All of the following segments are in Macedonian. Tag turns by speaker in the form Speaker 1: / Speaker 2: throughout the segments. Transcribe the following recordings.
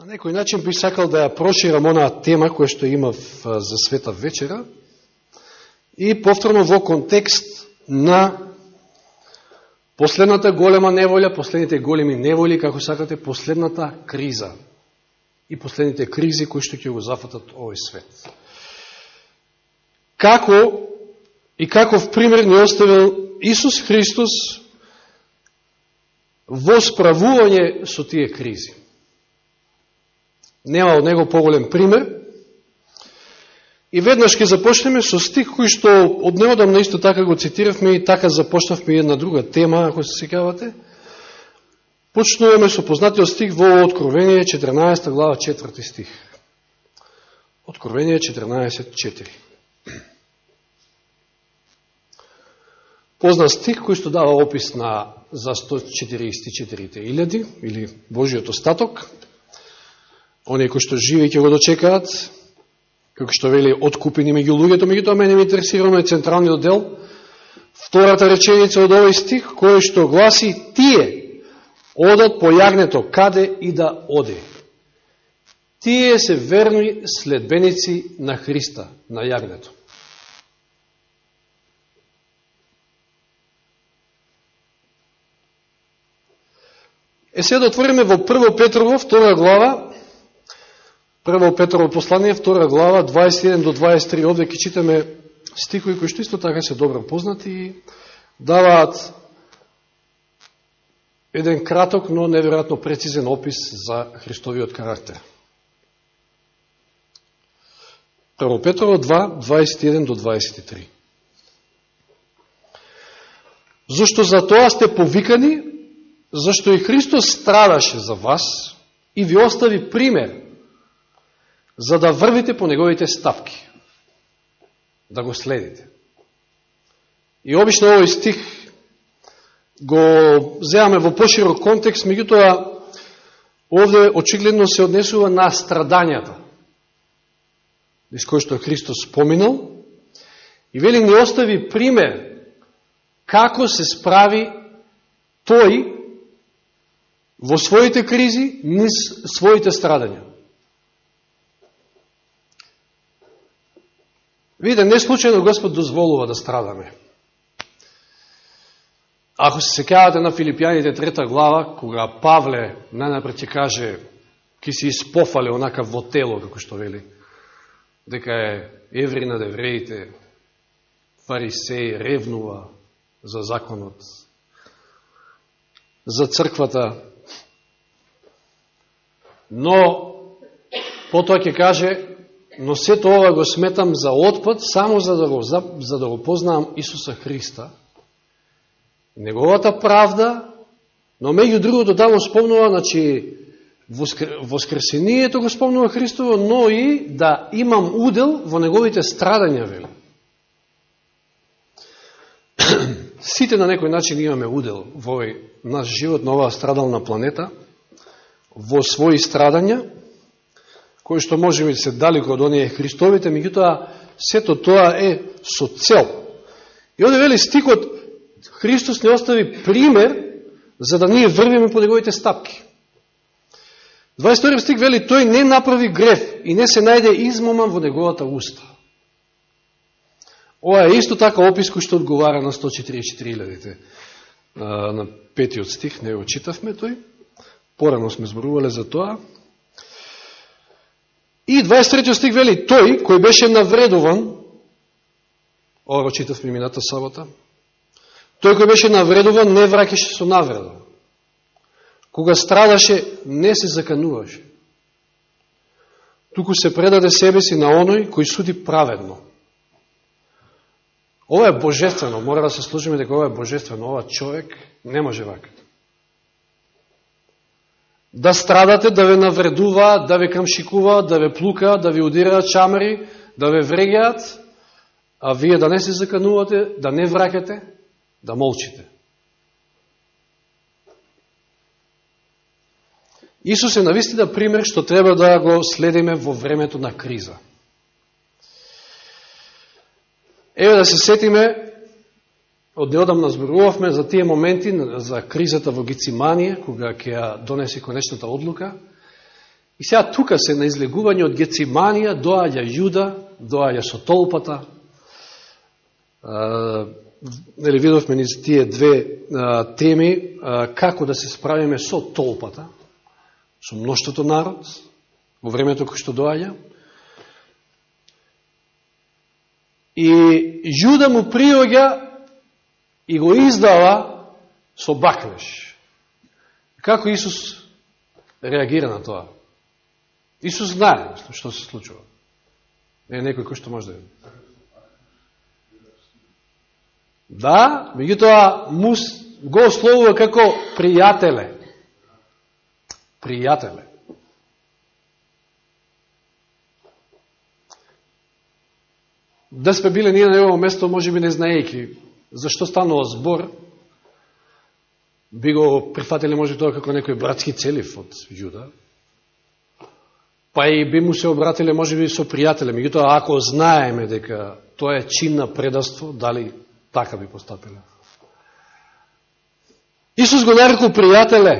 Speaker 1: На некој начин би сакал да ја проширам онаа тема која што имав за света вечера и повторно во контекст на последната голема неволја, последните големи неволи, како сакате, последната криза и последните кризи кои што ќе го зафатат овој свет. Како и каков пример ни оставил Исус Христос во справување со тие кризи. Нема од него поголем пример. И веднаш ќе започнеме со стих кој што од неодамна исто така го цитиравме и така започнавме една друга тема, ако се секавате. Почнуваме со познатиот стих во Откровение 14 глава 4 стих. Откровение 14.4. Познат стих кој што дава опис на за 144.000 или Божиот остаток оние кои што живи ќе го дочекаат, како што вели откупени меѓу луѓето, меѓутоа мене ми интересирано е централниот дел, втората реченица од овој стих, кој што гласи тие одат по јагнето каде и да оде. Тие се верни следбеници на Христа, на јагнето. Е сега да отвориме во 1 Петрово, втора глава, Прво Петрово послание, втора глава, 21 до 23, овде ќе читаме стихови кои што исто така се добро познати и даваат еден краток, но неверојатно прецизен опис за Христовиот карактер. Прво Петрово 2, 21 до 23. Зошто за тоа сте повикани, зашто и Христос страдаше за вас и ви остави пример за да врвите по неговите стапки, да го следите. И обично овој стих го земаме во поширок контекст, меѓутоа овде очигледно се однесува на страдањата, из кој што Христос споминал, и вели ни остави пример како се справи тој во своите кризи низ своите страдања. Видите, не случайно Господ дозволува да страдаме. Ако се секавате на Филипијаните трета глава, кога Павле најнапред ќе каже ќе се испофале онака во тело, како што вели, дека е еври над евреите, фарисеи, ревнува за законот, за црквата, но потоа ќе каже но сето ова го сметам за отпад само за да го, за, за да го познавам Исуса Христа, неговата правда, но меѓу другото тамо спомнува, значи, воскресението го спомнува Христово, но и да имам удел во неговите страдања, вели. Сите на некој начин имаме удел во овој наш живот на оваа страдална планета, во своји страдања, кои што можеме да се далеко од оние Христовите, меѓутоа сето тоа е со цел. И оде вели стикот, Христос не остави пример за да ние врвиме по неговите стапки. 22 стик вели, тој не направи греф и не се најде измоман во неговата уста. Ова е исто така опис кој што одговара на 144.000 на петиот стих, не го читавме тој. Порано сме зборувале за тоа. И 23 стих вели, тој кој беше навредуван, ова го читав мината сабота, тој кој беше навредуван не вракеше со навреда. Кога страдаше, не се закануваше. Туку се предаде себе си на оној кој суди праведно. Ова е божествено, мора да се служиме дека ова е божествено, ова човек не може вака да страдате, да ве навредуваат, да ве камшикуваат, да ве плукаат, да ви удираат чамари, да ве врегаат, а вие да не се заканувате, да не вракате, да молчите. Исус е навистина пример што треба да го следиме во времето на криза. Еве да се сетиме Од неодамна зборувавме за тие моменти, за кризата во Гециманија кога ќе ја донесе конечната одлука. И сега тука се на излегување од Гециманија, доаѓа Јуда, доаѓа со толпата. Нели видовме низ тие две а, теми, а, како да се справиме со толпата, со мноштото народ, во времето кој што доаѓа. И Јуда му приоѓа и го издава со бакнеш. Како Исус реагира на тоа? Исус знае што се случува. Не е некој кој што може да види. Да, меѓутоа му го ословува како пријателе. Пријателе. Да сме биле ние на негово место, може би не знаејќи зашто станува збор, би го прифатили може тоа како некој братски целив од Јуда, па и би му се обратиле може би со пријателе, меѓутоа ако знаеме дека тоа е чин на предаство, дали така би постапиле? Исус го нарекол пријателе.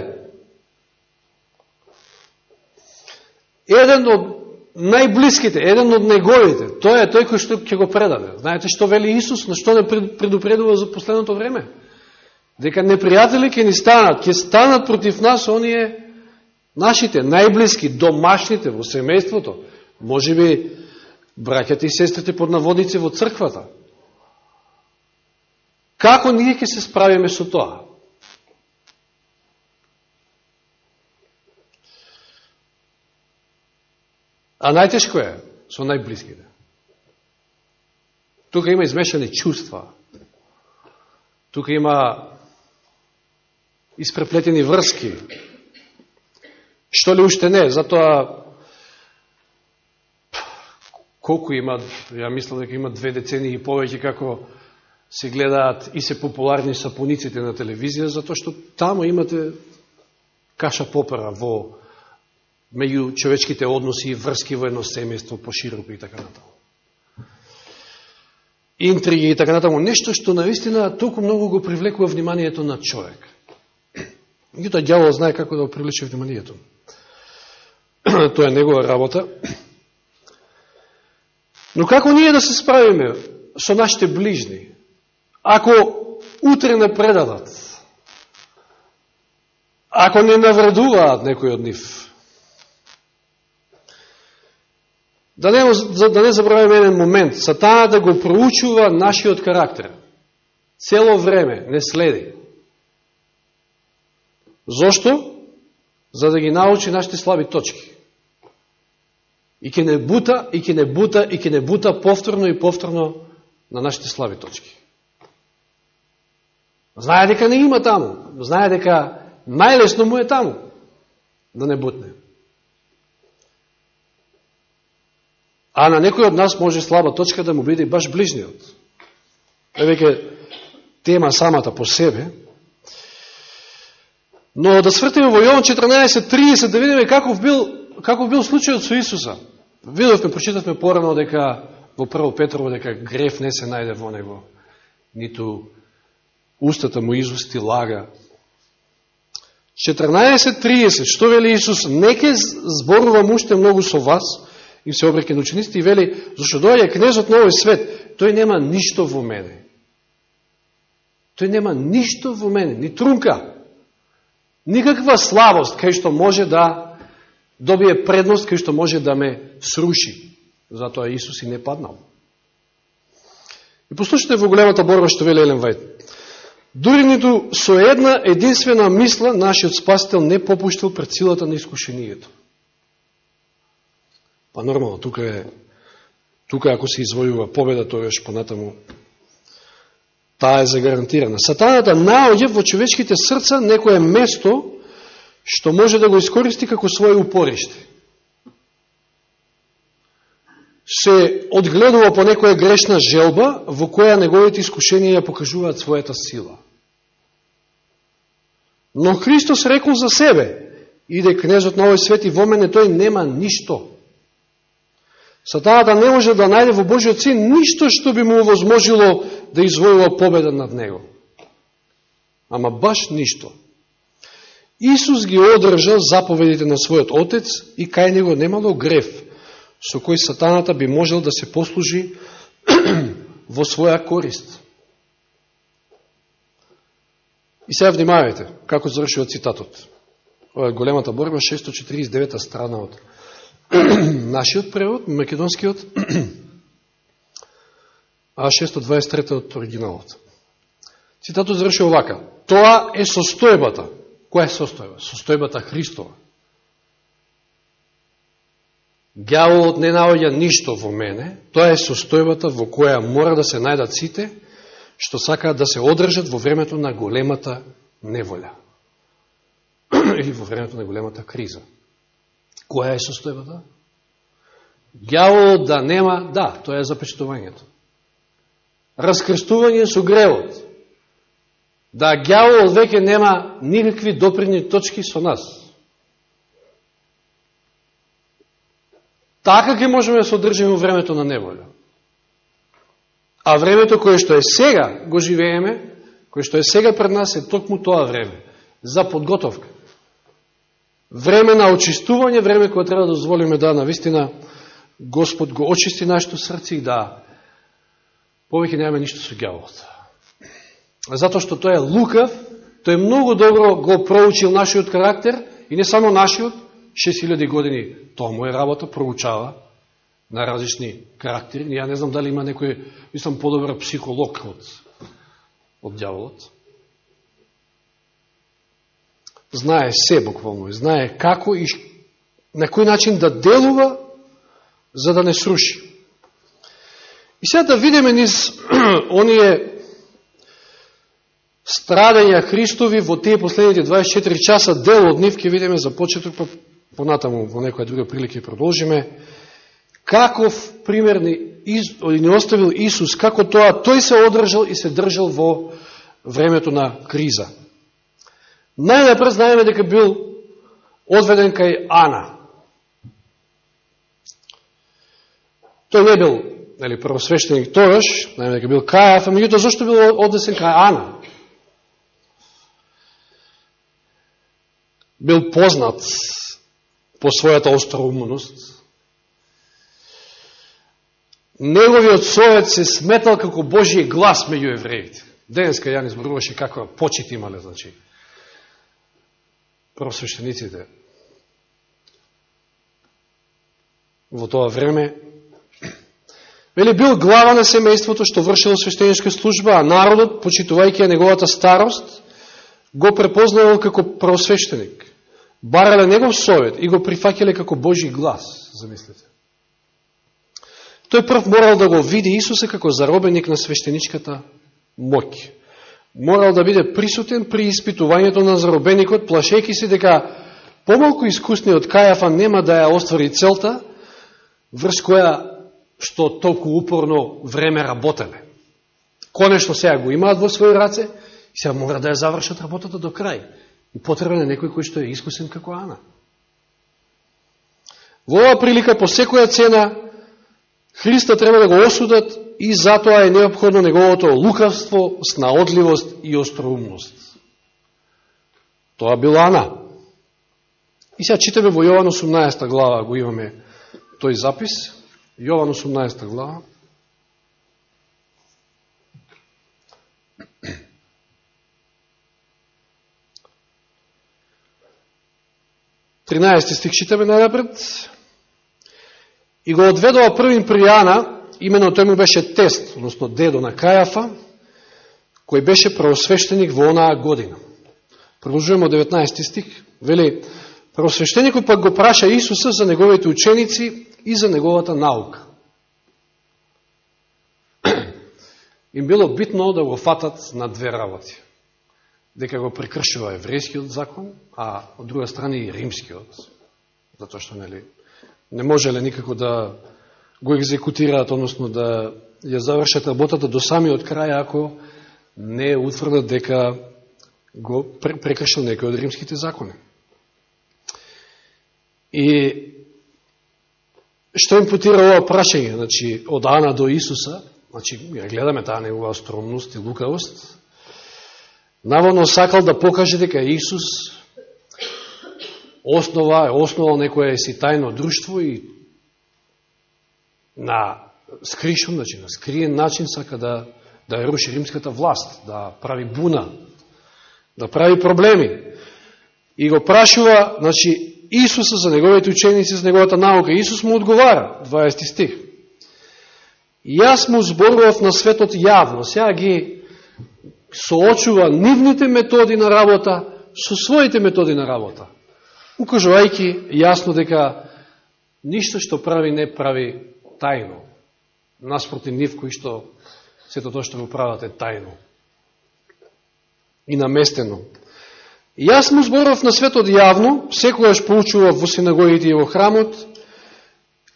Speaker 1: Еден од најблиските, еден од неговите, тој е тој кој што ќе го предаде. Знаете што вели Исус, на што не предупредува за последното време? дека непријатели ќе ни станат, ќе станат против нас оние нашите, најблиски, домашните во семејството, може би браќата и сестрите под наводници во црквата. Како ние ќе се справиме со тоа? А најтешко е со најблиските. Тука има измешани чувства. Тука има испреплетени врски. Што ли уште не? Затоа колку има, ја мислам дека има две децени и повеќе како се гледаат и се популарни сапуниците на телевизија, затоа што тамо имате каша попера во меѓу човечките односи и врски во едно семејство пошироко и така натаму. Интриги и така натаму. Нешто што наистина толку многу го привлекува вниманието на човек. Меѓутоа, дјавол знае како да го привлече вниманието. Тоа е негова работа. Но како ние да се справиме со нашите ближни, ако утре не предадат, ако не навредуваат некој од нив, да не, да не забравиме еден момент, сатана да го проучува нашиот карактер. Цело време не следи. Зошто? За да ги научи нашите слаби точки. И ќе не бута, и ќе не бута, и ќе не бута повторно и повторно на нашите слаби точки. Знае дека не има таму. Знае дека најлесно му е таму да не бутне. А на некој од нас може слаба точка да му биде баш ближниот. Е веќе тема самата по себе, Но да свртиме во Јован 14.30 да видиме каков бил, каков бил случајот со Исуса. Видовме, прочитавме порано дека во прво Петрово дека греф не се најде во него, ниту устата му изусти лага. 14.30, што вели Исус? Неке зборувам уште многу со вас, и се обреке на учениците и вели, зашто доја кнезот на овој свет, тој нема ништо во мене. Тој нема ништо во мене, ни трунка никаква славост кај што може да добие предност, кај што може да ме сруши. Затоа Исус и не паднал. И послушайте во големата борба што вели Елен Вајд. Дури ниту со една единствена мисла нашиот спасител не попуштил пред силата на искушението. Па нормално, тука е тука ако се извојува победа, тојаш понатаму таа е загарантирана. Сатаната наоѓа во човечките срца некое место што може да го искористи како своје упориште. Се одгледува по некоја грешна желба во која неговите искушенија ја покажуваат својата сила. Но Христос рекол за себе, иде кнезот на овој свет и во мене тој нема ништо. Сатаната да не може да најде во Божиот син ништо што би му овозможило да извојува победа над него. Ама баш ништо. Исус ги одржал заповедите на својот Отец и кај него немало греф, со кој сатаната би можел да се послужи во своја корист. И сега внимавајте, како завршува цитатот. Ова е големата борба, 649 страна од нашиот превод, македонскиот, а 623 од оригиналот. Цитатот завршува овака: Тоа е состојбата. Која е состојба? Состојбата Христова. Гјаволот не наоѓа ништо во мене, тоа е состојбата во која мора да се најдат сите, што сакаат да се одржат во времето на големата неволја. Или во времето на големата криза. Која е состојбата? Гјаволот да нема, да, тоа е запечатувањето. Раскрстување со гревот. Да гјаволот веќе нема никакви доприни точки со нас. Така ќе можеме да се одржиме во времето на неволја. А времето кое што е сега го живееме, кое што е сега пред нас е токму тоа време за подготовка. Време на очистување, време кое треба да дозволиме да на вистина Господ го очисти нашето срце и да повеќе немаме ништо со гјавот. Затоа што тој е лукав, тој многу добро го проучил нашиот карактер и не само нашиот, 6000 години тоа му е работа, проучава на различни карактери. Ја не знам дали има некој, мислам, подобра психолог од, од дјаволот. Знае се буквално, знае како и на кој начин да делува за да не сруши. И сега да видиме низ оние страдања Христови во тие последните 24 часа, дел од нив ќе видиме за почеток, па понатаму во некоја друга прилика продолжиме, каков пример ни, ни оставил Исус, како тоа тој се одржал и се држал во времето на криза. Најнапред знаеме дека бил одведен кај Ана. Тој не бил нели, првосвещеник тогаш, знаеме дека бил Кајаф, а меѓуто зашто бил однесен кај Ана? Бил познат по својата остроумност, неговиот совет се сметал како Божиј глас меѓу евреите. Денеска ја не зборуваше каква да почит имале, значи, просвещениците. Во тоа време, вели бил глава на семејството што вршило свештеничка служба, а народот, почитувајќи неговата старост, го препознавал како просвещеник. Барале негов совет и го прифакеле како Божи глас, замислите. Тој прв морал да го види Исуса како заробеник на свештеничката моќ. Морал да биде присутен при испитувањето на заробеникот, плашејки се дека помалку искусни од Кајафа нема да ја оствари целта, врз која што толку упорно време работеле. Конечно сега го имаат во своји раце и сега мора да ја завршат работата до крај. И потребен е некој кој што е искусен како Ана. Во оваа прилика по секоја цена Христа треба да го осудат и затоа е необходно неговото лукавство, снаодливост и остроумност. Тоа била Ана. И сега читаме во Јован 18 глава, го имаме тој запис. Јован 18 глава. Тринаести стих читаме најнапред и го одведува првим при Јана, имено тој му беше тест, односно дедо на Кајафа, кој беше правосвещеник во онаа година. Продолжуваме од 19 стих. Вели, правосвещеникот пак го праша Исуса за неговите ученици и за неговата наука. Им било битно да го фатат на две работи. Дека го прекршува еврејскиот закон, а од друга страна и римскиот. Затоа што, нели, не можеле никако да го екзекутираат, односно да ја завршат работата до самиот крај, ако не утврдат дека го прекршил некој од римските закони. И што импутира ова прашање, значи, од Ана до Исуса, значи, ја гледаме таа негова остромност и лукавост, наводно сакал да покаже дека Исус основа, е основал некое си тајно друштво и на скришен, значи на скриен начин сака да, да ја руши римската власт, да прави буна, да прави проблеми. И го прашува, значи, Исуса за неговите ученици, за неговата наука. Исус му одговара, 20 стих. Јас му зборував на светот јавно. Сега ги соочува нивните методи на работа со своите методи на работа. Укажувајќи јасно дека ништо што прави не прави тајно. Наспроти нив кои што сето тоа што го прават е тајно. И наместено. Јас му зборов на светот јавно, секојаш поучував во синагогите и во храмот,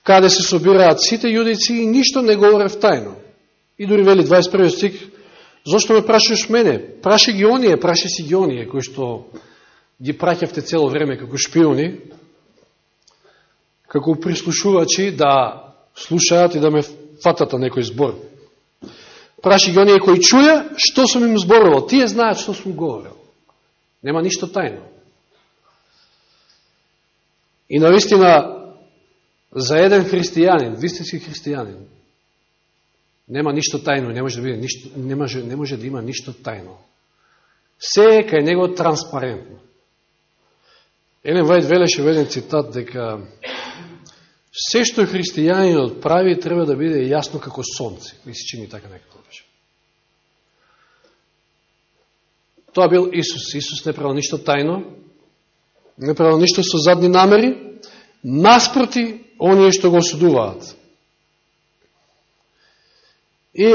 Speaker 1: каде се собираат сите јудици и ништо не говорев тајно. И дори вели 21 стих, зашто ме прашаш мене? Праши ги оние, праши си ги оние, кои што ги праќавте цело време како шпиони, како прислушувачи да слушаат и да ме фатат на некој збор. Праши ги оние кои чуја, што сум им зборувал. Тие знаат што сум говорил. Нема ништо тајно. И наистина, за еден христијанин, вистински христијанин, нема ништо тајно, не може да биде ништо, не може, не може да има ништо тајно. Се е кај него транспарентно. Елен Вајд велеше во еден цитат дека се што христијанинот прави треба да биде јасно како сонце. Ми се чини така некако беше. Тоа бил Исус. Исус не правил ништо тајно, не правил ништо со задни намери, наспроти оние што го осудуваат. И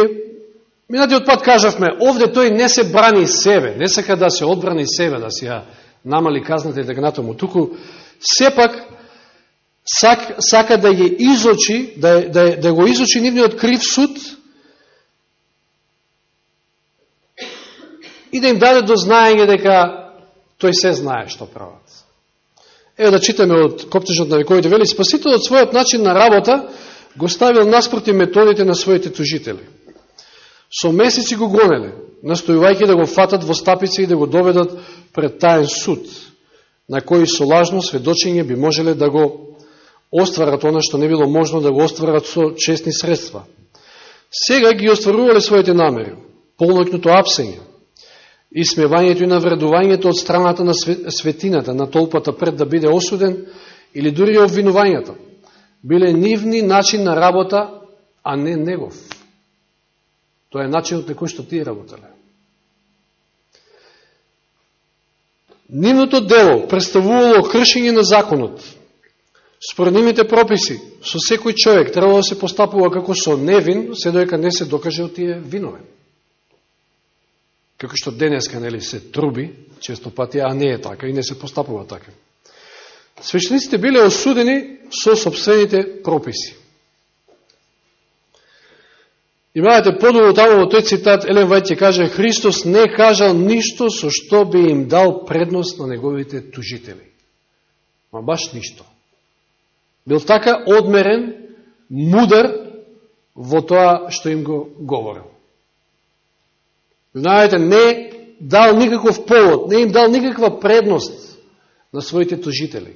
Speaker 1: минатиот пат кажавме, овде тој не се брани себе, не сака да се одбрани себе, да се ја намали казната и така натаму. Туку, сепак, сак, сака да ја изочи, да, да, да го изочи нивниот крив суд и да им даде до знаење дека тој се знае што прават. Ева да читаме од коптежот на вековите вели, Спасителот својот начин на работа го ставил наспроти методите на своите тужители. Со месеци го гонеле, настојувајќи да го фатат во стапици и да го доведат пред таен суд, на кој со лажно сведочење би можеле да го остварат она што не било можно да го остварат со честни средства. Сега ги остварувале своите намери, полнокното апсење, исмевањето и навредувањето од страната на светината, на толпата пред да биде осуден, или дури обвинувањата, биле нивни начин на работа, а не негов. Тоа е начинот на кој што тие работеле. Нивното дело представувало кршење на законот. Според нивните прописи, со секој човек треба да се постапува како со невин, се доека не се докаже да од тие виновен како што денеска нели, се труби, често пати, а не е така и не се постапува така. Свечениците биле осудени со собствените прописи. Имајате подолу таму во тој цитат, Елен Вајт ќе каже, Христос не кажал ништо со што би им дал предност на неговите тужители. Ма баш ништо. Бил така одмерен, мудар во тоа што им го говорил. Знаете, не дал никаков повод, не им дал никаква предност на своите тужители.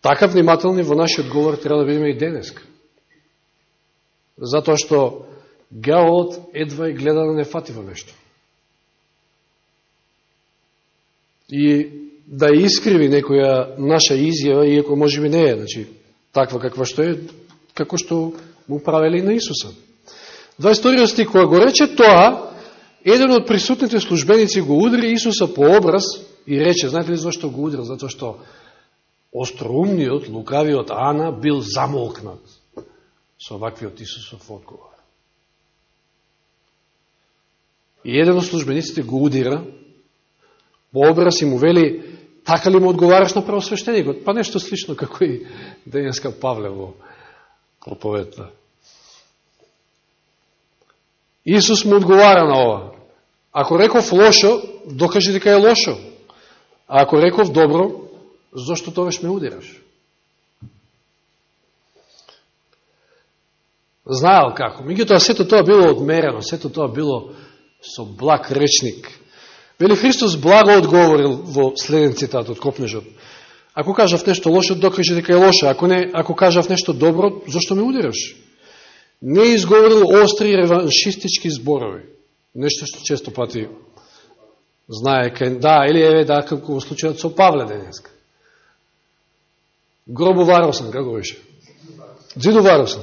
Speaker 1: Така внимателни во нашиот говор треба да бидеме и денеска. Затоа што геолот едва и гледа да не фати во нешто. И да искриви некоја наша изјава, иако може би не е, значи, таква каква што е, како што му правили на Исуса. 22 стих, кога го рече тоа, еден од присутните службеници го удри Исуса по образ и рече, знаете ли зашто го удрил? Затоа што остроумниот, лукавиот Ана бил замолкнат со ваквиот Исусов одговор. И еден од службениците го удира по образ и му вели, така ли му одговараш на правосвещеникот? Па нешто слично како и денеска Павле во проповедта. Исус му одговара на ова. Ако реков лошо, докажи дека е лошо. А ако реков добро, зашто тогаш ме удираш? Знаел како. Меѓутоа, сето тоа било одмерено, сето тоа било со благ речник. Вели Христос благо одговорил во следен цитат од Копнежот. Ако кажав нешто лошо, докажи дека е лошо. Ако не, ако кажав нешто добро, зашто ме удираш? Не изговорил остри реваншистички зборови. Нешто што често пати знае кај да или еве да како во случајот со Павле денеска. Гробоваро сам, како беше? Дзидоваро сам.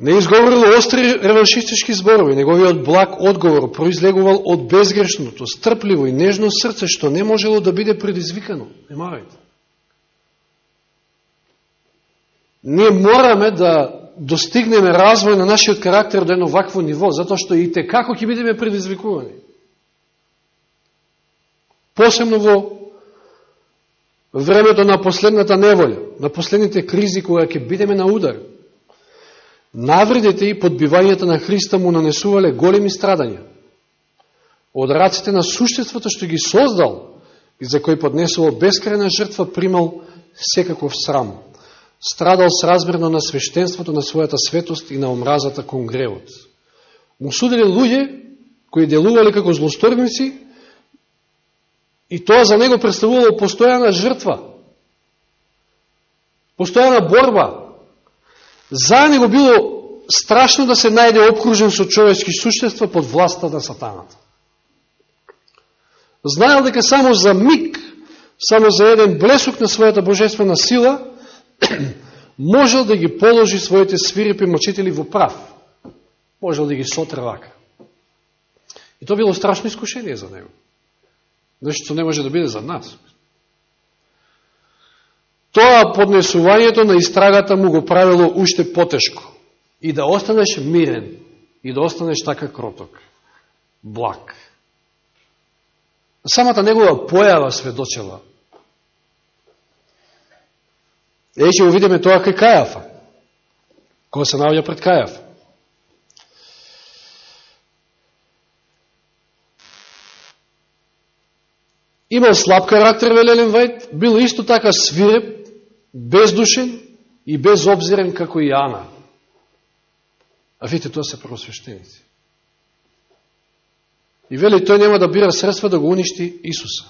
Speaker 1: Не изговорил остри реваншистички зборови, неговиот благ одговор произлегувал од безгрешното, стрпливо и нежно срце, што не можело да биде предизвикано. Немавајте. Ние мораме да достигнеме развој на нашиот карактер до едно вакво ниво, затоа што и те како ќе бидеме предизвикувани. Посебно во времето на последната неволја, на последните кризи кога ќе бидеме на удар. Навредите и подбивањата на Христа му нанесувале големи страдања. Од раците на суштеството што ги создал и за кој поднесувал бескрајна жртва примал секаков срам. Страдал сразмерно на свештенството на својата светост и на омразата кон гревот. Му судили луѓе кои делували како злосторници и тоа за него представувало постојана жртва, постојана борба, За него било страшно да се најде обкружен со човечки суштества под власта на сатаната. Знаел дека само за миг, само за еден блесок на својата божествена сила, можел да ги положи своите свирепи мочители во прав. Можел да ги сотре вака. И тоа било страшно искушение за него. Значи, Нешто што не може да биде за нас тоа поднесувањето на истрагата му го правило уште потешко. И да останеш мирен, и да останеш така кроток, благ. Самата негова појава сведочела. Е, ќе го видиме тоа кај Кајафа, која се наоѓа пред Кајафа. Имал слаб карактер, Велелен Вајд, бил исто така свиреп, бездушен и безобзирен како и Ана. А видите, тоа се просвещеници. И вели, тој нема да бира средства да го уништи Исуса.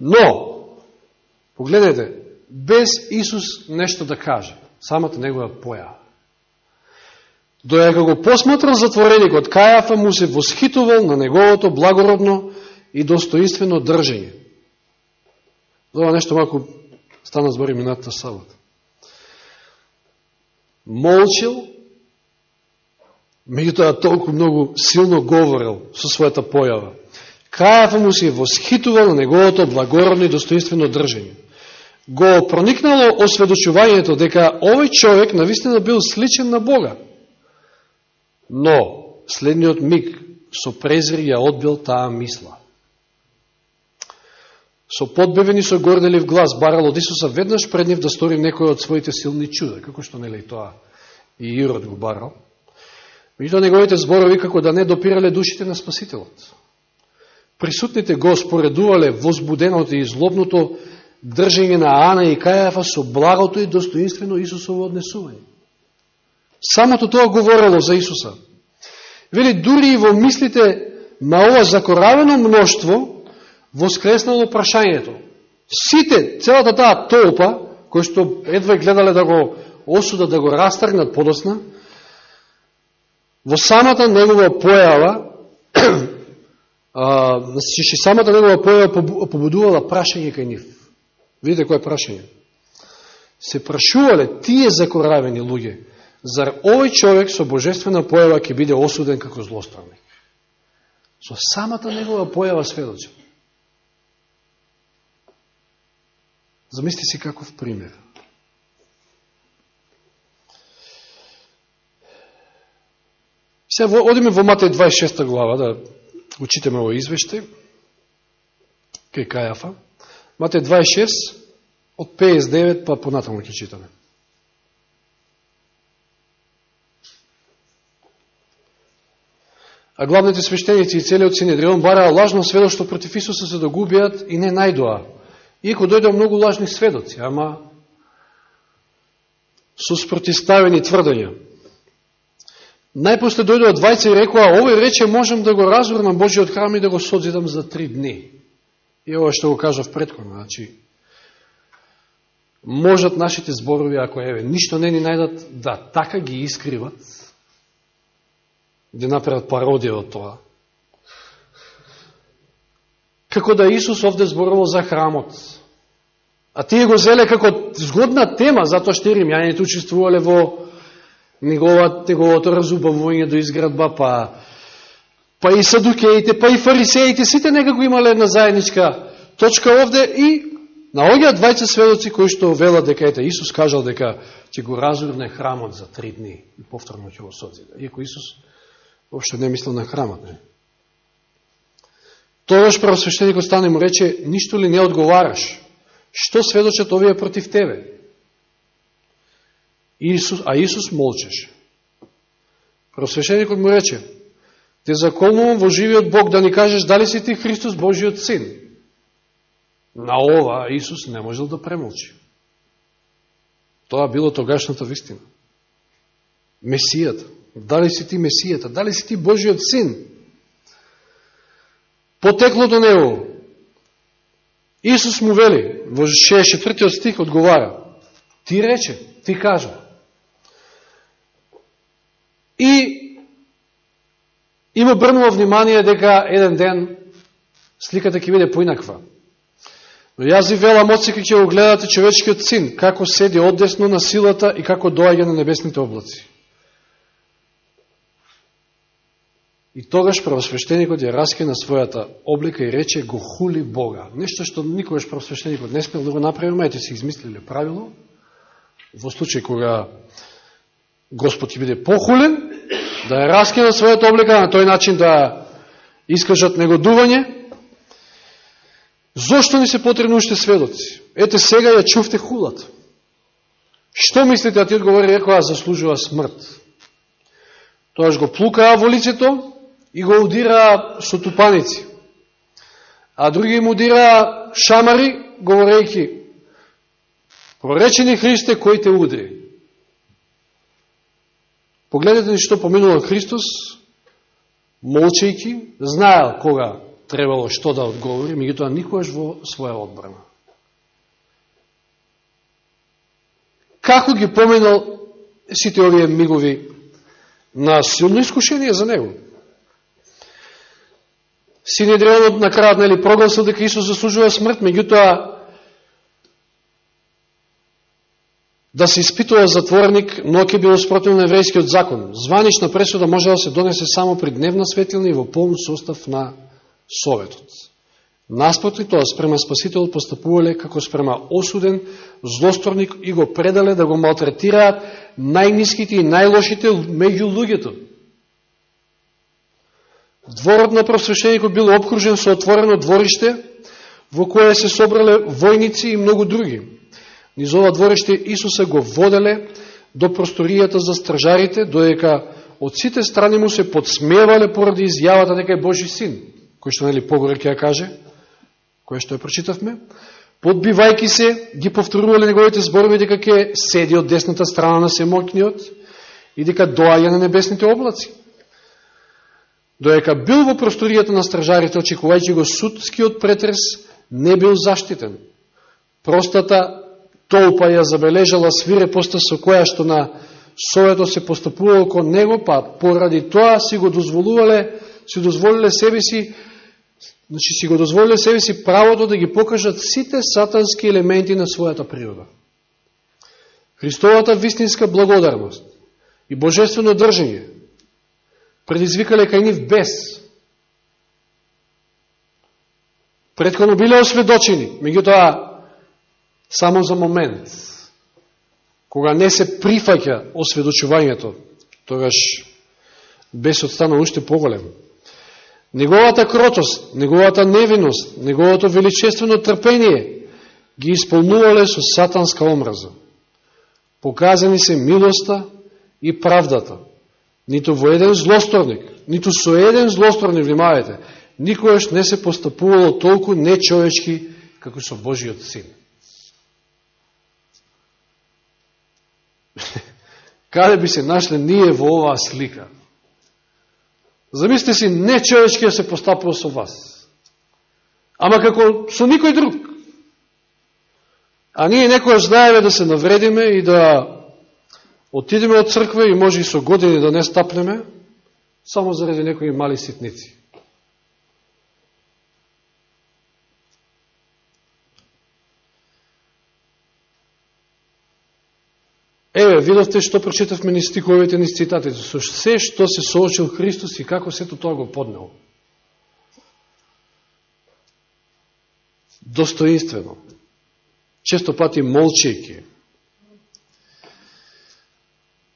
Speaker 1: Но, погледнете, без Исус нешто да каже, самата негова појава. Дојака го посматрал затвореникот, Кајафа му се восхитувал на неговото благородно и достоинствено држење. Ова нешто малку Стана збори минатата сабата. Молчил, меѓутоа толку многу силно говорил со својата појава. Кајафа му се восхитувал на неговото благородно и достоинствено држање. Го проникнало осведочувањето дека овој човек навистина бил сличен на Бога. Но, следниот миг, со презри ја одбил таа мисла со подбевени со горделив глас барал од Исуса веднаш пред нив да стори некој од своите силни чуда, како што нели тоа и Ирод го барал. Меѓутоа неговите зборови како да не допирале душите на Спасителот. Присутните го споредувале возбуденото и злобното држење на Ана и Кајафа со благото и достоинствено Исусово однесување. Самото тоа говорело за Исуса. Вели, дури и во мислите на ова закоравено мноштво, воскреснало прашањето. Сите, целата таа толпа, кој што едва гледале да го осудат, да го растргнат подосна, во самата негова појава, значи самата негова појава побудувала прашање кај нив. Видите кој е прашање? Се прашувале тие закоравени луѓе, зар овој човек со божествена појава ќе биде осуден како злостранник? Со самата негова појава сведоча. Замисли си каков пример. Сега одиме во Матеј 26 глава да учитаме овој извештај кај Кајафа. Матеј 26 од 59 па понатаму ќе читаме. А главните свештеници и целиот Синедрион бараа лажно сведоштво против Исуса се да губиат и не најдоа Иако дојде многу лажни сведоци, ама со спротиставени тврдења. Најпосле дојдоа двајца и рекоа, овој рече можем да го разурнам Божиот храм и да го содзидам за три дни. И ова што го кажав предходно, значи, можат нашите зборови, ако еве, ништо не ни најдат, да така ги искриват, да направат пародија од тоа. Како да Исус овде зборувал за храмот. А тие го зеле како згодна тема, затоа што римјаните учествувале во неговото, неговото разубавување до изградба, па, па и садукеите, па и фарисеите, сите некако имале една заедничка точка овде и наоѓаат двајца сведоци кои што велат дека ете Исус кажал дека ќе го разурне храмот за три дни и повторно ќе го созида. Иако Исус воопшто не мислил на храмот, не. Тогаш правосвещеникот стане му рече, ништо ли не одговараш? Што сведочат овие против тебе? Исус, а Исус молчеше. Просвещеникот му рече, те заколнувам во живиот Бог да ни кажеш дали си ти Христос Божиот Син. На ова Исус не можел да премолчи. Тоа било тогашната вистина. Месијата. Дали си ти Месијата? Дали си ти Божиот Син? Потекло до него. Исус му вели, во 64 стих одговара, ти рече, ти кажа. И им обрнува внимание дека еден ден сликата ќе биде поинаква. Но јас велам оцеки ќе го гледате човечкиот син, како седи одесно на силата и како доаѓа на небесните облаци. И тогаш правосвещеникот ја раскина својата облика и рече го хули Бога. Нешто што никогаш правосвещеникот не смел да го направи, мајте се измислиле правило, во случај кога Господ ќе биде похулен, да ја раскина својата облика, на тој начин да искажат негодување. Зошто ни се потребни уште сведоци? Ете сега ја чувте хулат. Што мислите, а ти одговори, рекоа, заслужува смрт. Тоаш го плукаа во лицето и го удираа со тупаници. А други му удираа шамари, говорејќи, проречени Христе, кој те удри. Погледнете што поминува Христос, молчејки, знаел кога требало што да одговори, меѓутоа никогаш во своја одбрана. Како ги поминал сите овие мигови на силно искушение за него? Синедрионот на крајот нели прогласил дека Исус заслужува смрт, меѓутоа да се испитува затворник, но ќе било спротивно на еврејскиот закон. Званична пресуда може да се донесе само при дневна светлина и во полн состав на Советот. Наспроти тоа, спрема Спасител постапувале како спрема осуден злосторник и го предале да го малтретираат најниските и најлошите меѓу луѓето. Дворот на просвещеникот бил обкружен со отворено двориште, во кое се собрале војници и многу други. Низ ова двориште Исуса го воделе до просторијата за стражарите, доека од сите страни му се подсмевале поради изјавата дека е Божи син, кој што нели погоре ќе ја каже, кој што ја прочитавме, подбивајки се, ги повторувале неговите зборови дека ќе седи од десната страна на семокниот и дека доаѓа на небесните облаци. Доека бил во просторијата на стражарите, очекувајќи го судскиот претрес, не бил заштитен. Простата толпа ја забележала свирепоста со која што на Советот се постапувало кон него, па поради тоа си го дозволувале, си дозволиле себе си, значи си го дозволиле себе си правото да ги покажат сите сатански елементи на својата природа. Христовата вистинска благодарност и божествено држање предизвикале кај нив бес. Предходно биле осведочени, меѓутоа само за момент, кога не се прифаќа осведочувањето, тогаш бесот стана уште поголем. Неговата кротост, неговата невиност, неговото величествено трпение ги исполнувале со сатанска омраза. Показани се милоста и правдата. Нито во еден злосторник, нито со еден злосторник, внимавајте, никојаш не се постапувало толку нечовечки како со Божиот син. Каде би се нашле ние во оваа слика? Замислите си, не човечки да се постапува со вас. Ама како со никој друг. А ние некојаш знаеме да се навредиме и да отидеме од црква и може и со години да не стапнеме, само заради некои мали ситници. Еве, видовте што прочитавме ни стиковите ни цитатите, со се што се соочил Христос и како сето тоа го поднел. Достоинствено. Често пати молчејки.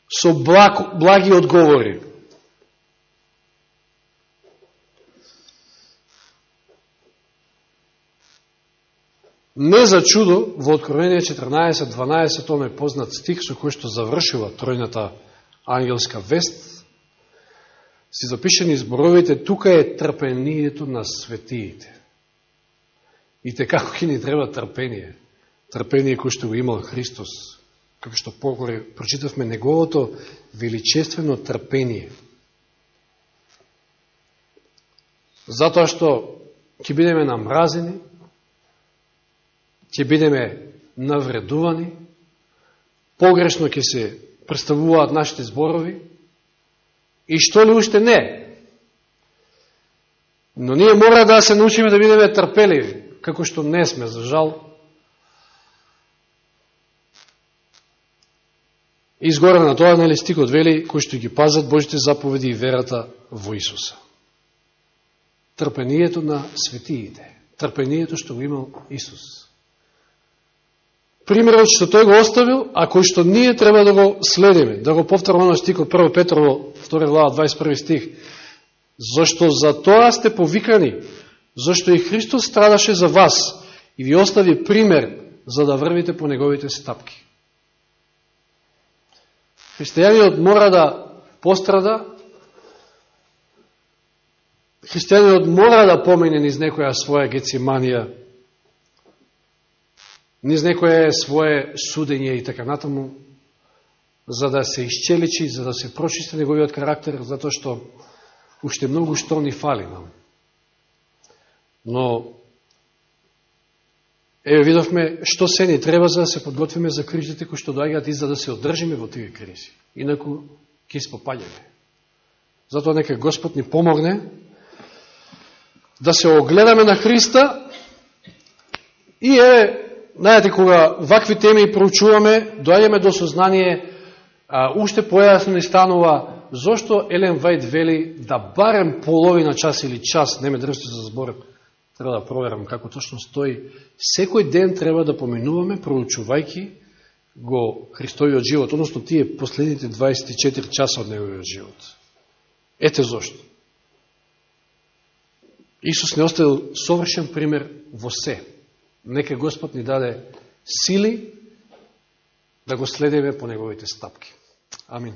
Speaker 1: Со благ, благи одговори. Не за чудо, во Откровение 14.12, тоа е познат стих со кој што завршила тројната ангелска вест, си запишени зборовите, тука е трпението на светиите. И те како ќе ни треба трпение. Трпение кој што го имал Христос. Како што покоре прочитавме неговото величествено трпение. Затоа што ќе бидеме намразени, ќе бидеме навредувани, погрешно ќе се представуваат нашите зборови, и што ли уште не. Но ние мора да се научиме да бидеме трпеливи, како што не сме, за жал. Изгоре на тоа, нели, стикот вели, кои што ги пазат Божите заповеди и верата во Исуса. Трпението на светиите. Трпението што го имал Исус примерот што тој го оставил, а кој што ние треба да го следиме. Да го повторам на стикот 1 Петрово, 2 глава, 21 стих. Зошто за тоа сте повикани, зашто и Христос страдаше за вас и ви остави пример за да врвите по неговите стапки. Христијаниот мора да пострада, христијаниот мора да помене низ некоја своја гециманија, низ некое свое судење и така натаму, за да се исчеличи, за да се прочисти неговиот карактер, затоа што уште многу што ни фали нам. Но, еве видовме што се ни треба за да се подготвиме за кризите кои што доаѓаат и за да се одржиме во тие кризи. Инаку ќе испопаѓаме. Затоа нека Господ ни помогне да се огледаме на Христа и еве Знаете, кога вакви теми проучуваме, доаѓаме до сознание, а, уште појасно ни станува, зошто Елен Вајд вели да барем половина час или час, не ме држите за зборот, треба да проверам како точно стои, секој ден треба да поминуваме, проучувајки го Христојот живот, односно тие последните 24 часа од неговиот живот. Ете зошто. Исус не оставил совршен пример во се. Нека Господ ни даде сили да го следиме по неговите стапки. Амин.